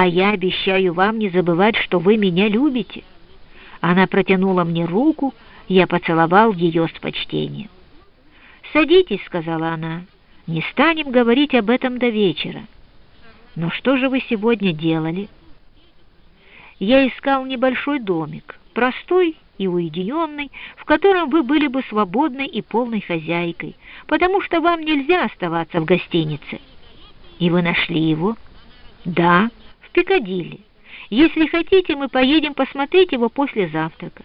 а я обещаю вам не забывать, что вы меня любите». Она протянула мне руку, я поцеловал ее с почтением. «Садитесь», — сказала она, — «не станем говорить об этом до вечера». «Но что же вы сегодня делали?» «Я искал небольшой домик, простой и уединенный, в котором вы были бы свободной и полной хозяйкой, потому что вам нельзя оставаться в гостинице». «И вы нашли его?» «Да, в Пикадилли. Если хотите, мы поедем посмотреть его после завтрака».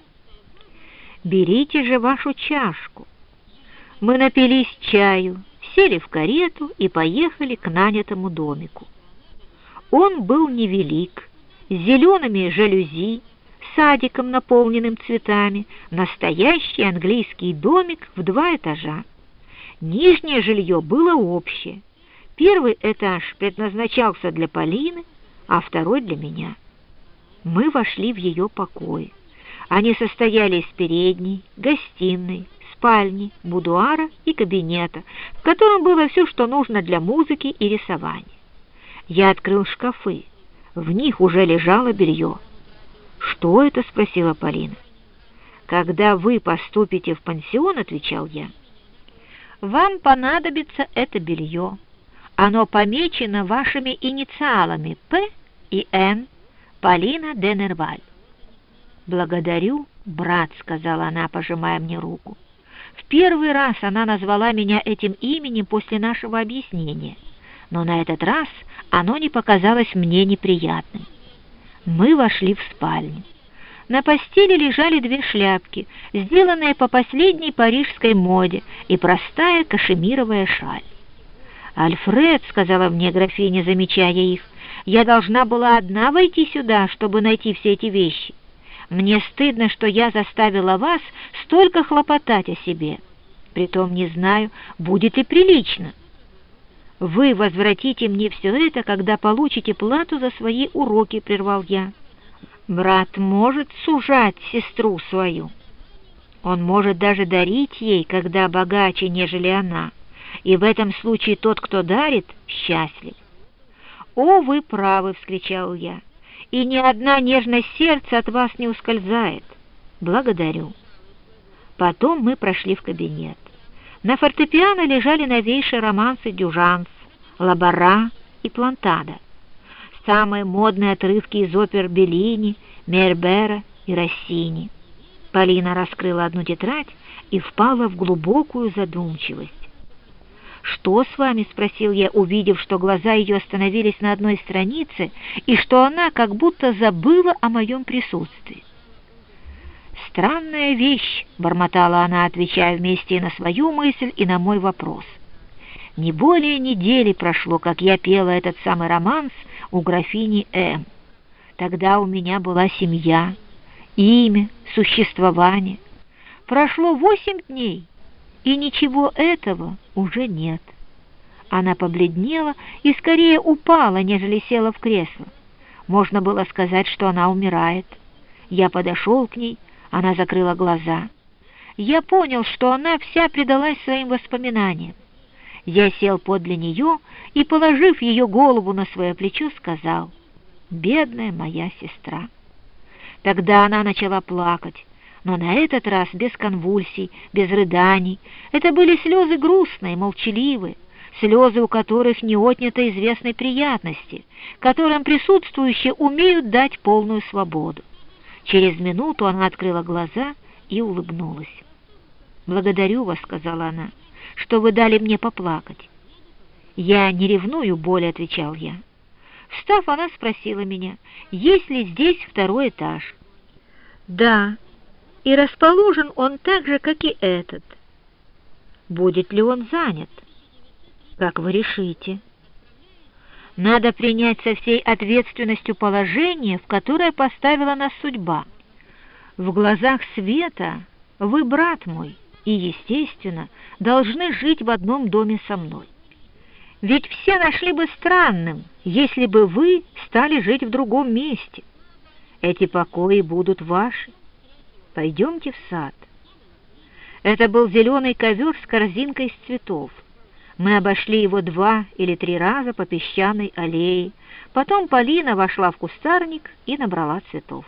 «Берите же вашу чашку». Мы напились чаю, сели в карету и поехали к нанятому домику. Он был невелик, с зелеными жалюзи, садиком, наполненным цветами, настоящий английский домик в два этажа. Нижнее жилье было общее. Первый этаж предназначался для Полины, а второй для меня. Мы вошли в ее покой. Они состояли из передней, гостиной, спальни, будуара и кабинета, в котором было все, что нужно для музыки и рисования. Я открыл шкафы. В них уже лежало белье. «Что это?» — спросила Полина. «Когда вы поступите в пансион, — отвечал я, — вам понадобится это белье. Оно помечено вашими инициалами П и Н, Полина Денерваль». «Благодарю, брат», — сказала она, пожимая мне руку. В первый раз она назвала меня этим именем после нашего объяснения, но на этот раз оно не показалось мне неприятным. Мы вошли в спальню. На постели лежали две шляпки, сделанные по последней парижской моде, и простая кашемировая шаль. «Альфред», — сказала мне графиня, замечая их, — «я должна была одна войти сюда, чтобы найти все эти вещи. Мне стыдно, что я заставила вас столько хлопотать о себе. Притом не знаю, будет ли прилично. Вы возвратите мне все это, когда получите плату за свои уроки, — прервал я. Брат может сужать сестру свою. Он может даже дарить ей, когда богаче, нежели она, и в этом случае тот, кто дарит, счастлив. «О, вы правы!» — вскричал я и ни одна нежность сердца от вас не ускользает. Благодарю. Потом мы прошли в кабинет. На фортепиано лежали новейшие романсы Дюжанс, Лабара и Плантада, самые модные отрывки из опер Беллини, Мербера и Россини. Полина раскрыла одну тетрадь и впала в глубокую задумчивость. «Что с вами?» — спросил я, увидев, что глаза ее остановились на одной странице и что она как будто забыла о моем присутствии. «Странная вещь», — бормотала она, отвечая вместе и на свою мысль, и на мой вопрос. «Не более недели прошло, как я пела этот самый романс у графини М. Тогда у меня была семья, имя, существование. Прошло восемь дней» и ничего этого уже нет. Она побледнела и скорее упала, нежели села в кресло. Можно было сказать, что она умирает. Я подошел к ней, она закрыла глаза. Я понял, что она вся предалась своим воспоминаниям. Я сел подле нее и, положив ее голову на свое плечо, сказал, «Бедная моя сестра». Тогда она начала плакать, но на этот раз без конвульсий, без рыданий. Это были слезы грустные, молчаливые, слезы, у которых не отнято известной приятности, которым присутствующие умеют дать полную свободу. Через минуту она открыла глаза и улыбнулась. «Благодарю вас», — сказала она, — «что вы дали мне поплакать». «Я не ревную боли», — отвечал я. Встав, она спросила меня, есть ли здесь второй этаж. «Да», и расположен он так же, как и этот. Будет ли он занят? Как вы решите? Надо принять со всей ответственностью положение, в которое поставила нас судьба. В глазах света вы брат мой и, естественно, должны жить в одном доме со мной. Ведь все нашли бы странным, если бы вы стали жить в другом месте. Эти покои будут ваши. Пойдемте в сад. Это был зеленый ковер с корзинкой из цветов. Мы обошли его два или три раза по песчаной аллее. Потом Полина вошла в кустарник и набрала цветов.